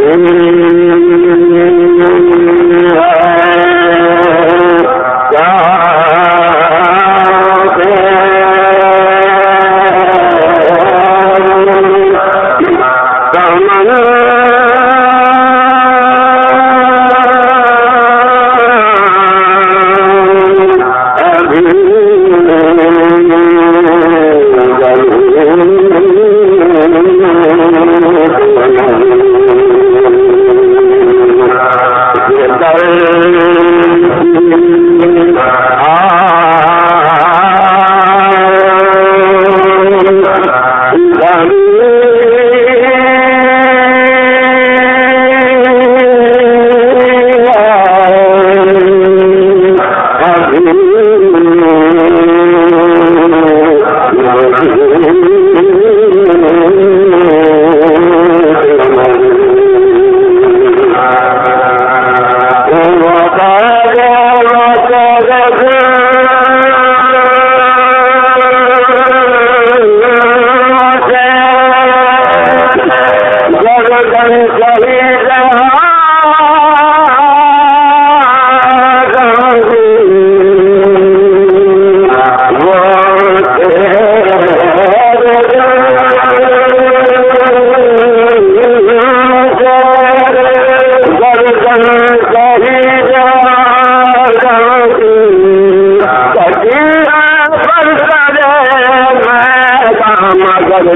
ہوں لگا مگر